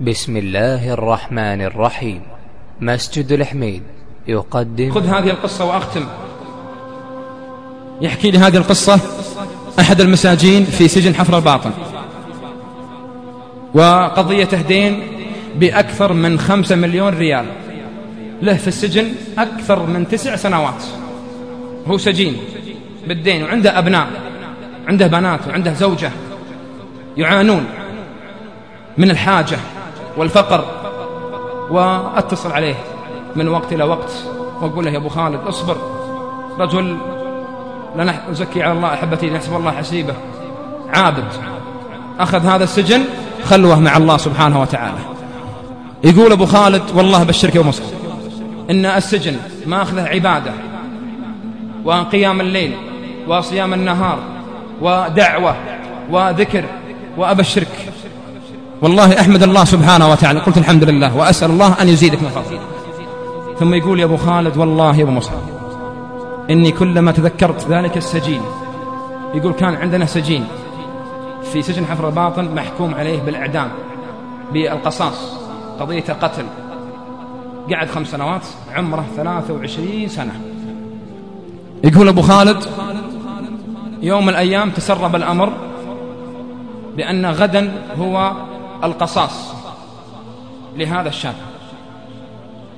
بسم الله الرحمن الرحيم مسجد الحميد يقدم خذ هذه القصة وأختم. يحكي لي هذه القصة أحد المساجين في سجن حفر الباطن. وقضية دين بأكثر من خمسة مليون ريال. له في السجن أكثر من تسع سنوات. هو سجين بالدين وعنده أبناء عنده بنات وعنده زوجة. يعانون من الحاجة. والفقر وأتصل عليه من وقت إلى وقت وأقول له يا أبو خالد اصبر. رجل لا نزكي على الله أحبتي نحسب الله حسيبه. عابد. أخذ هذا السجن خلوة مع الله سبحانه وتعالى. يقول أبو خالد والله بالشركة ومصر إن السجن ما أخذه عبادة وقيام الليل وصيام النهار ودعوة وذكر وأبى الشرك والله أحمد الله سبحانه وتعالى. قلت الحمد لله وأسأل الله أن يزيدك من فضله. ثم يقول يا أبو خالد والله يا أبو مصعب إني كلما تذكرت ذلك السجين يقول كان عندنا سجين في سجن حفر الباطن محكوم عليه بالإعدام بالقصاص قضية قتل قعد خمس سنوات عمره ثلاثة وعشرين سنة. يقول أبو خالد يوم من الأيام تسرب الأمر بأن غدا هو القصاص لهذا الشاب.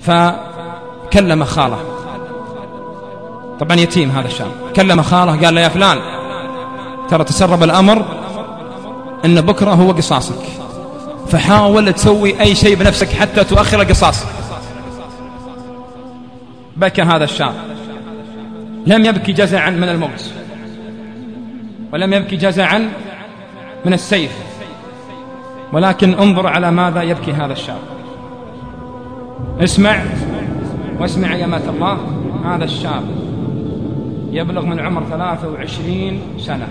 فكلم خالة. طبعا يتيم هذا الشاب. كلم خالة قال له يا فلان ترى تسرب الأمر أن بكرة هو قصاصك. فحاول تسوي أي شيء بنفسك حتى تؤخر القصاص بكى هذا الشاب. لم يبكي جزعا من الموت ولم يبكي جزعا من السيف. ولكن انظر على ماذا يبكي هذا الشاب. اسمع واسمع يا مات الله هذا الشاب يبلغ من عمر ثلاثة وعشرين سنة.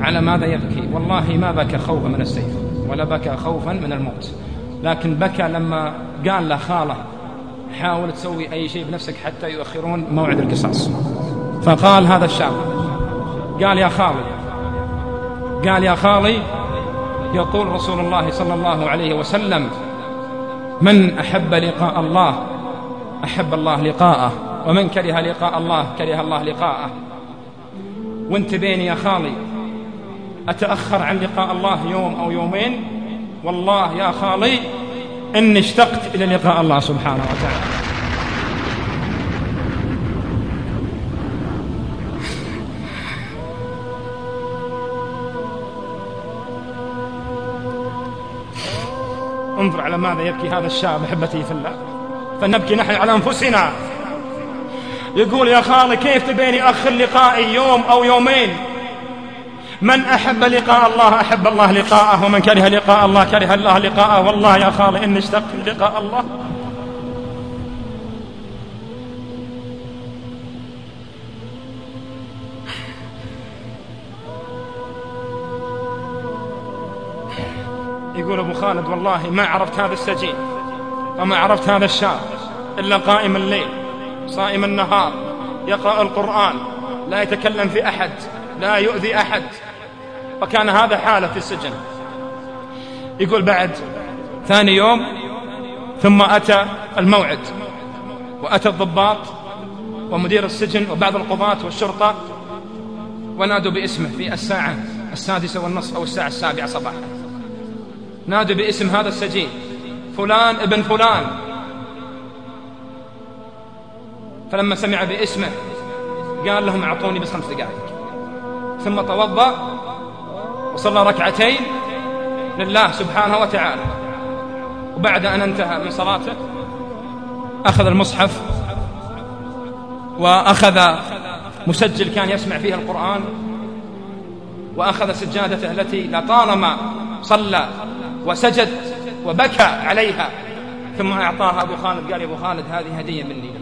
على ماذا يبكي؟ والله ما بكى خوفا من السيف ولا بكى خوفا من الموت. لكن بكى لما قال له خالة حاول تسوي أي شيء بنفسك حتى يؤخرون موعد القصاص. فقال هذا الشاب قال يا خالي قال يا خالي يقول رسول الله صلى الله عليه وسلم من أحب لقاء الله أحب الله لقاءه ومن كره لقاء الله كره الله لقاءه. وانت بيني يا خالي أتأخر عن لقاء الله يوم أو يومين؟ والله يا خالي إني اشتقت إلى لقاء الله سبحانه وتعالى. انظر على ماذا يبكي هذا الشاب أحبتي في الله. فنبكي نحن على أنفسنا. يقول يا خالي كيف تبيني اخر لقائي يوم أو يومين؟ من أحب لقاء الله أحب الله لقاءه. ومن كره لقاء الله كره الله لقاءه. والله يا خالي إني اشتقت لقاء الله. يقول أبو خالد والله ما عرفت هذا السجين وما عرفت هذا الشاب إلا قائم الليل صائم النهار يقرأ القرآن لا يتكلم في أحد لا يؤذي أحد. وكان هذا حالة في السجن. يقول بعد ثاني يوم ثم أتى الموعد وأتى الضباط ومدير السجن وبعض القضاة والشرطة ونادوا باسمه في الساعة السادسة والنصف أو الساعة السابعة صباحا. نادوا باسم هذا السجين. فلان ابن فلان. فلما سمع باسمه قال لهم أعطوني بس خمس دقائق. ثم توضأ وصلى ركعتين لله سبحانه وتعالى. وبعد أن انتهى من صلاته أخذ المصحف وأخذ مسجل كان يسمع فيه القرآن وأخذ سجادته التي لطالما صلى وسجد وبكى عليها. ثم أعطاها أبو خالد قال يا أبو خالد هذه هدية مني.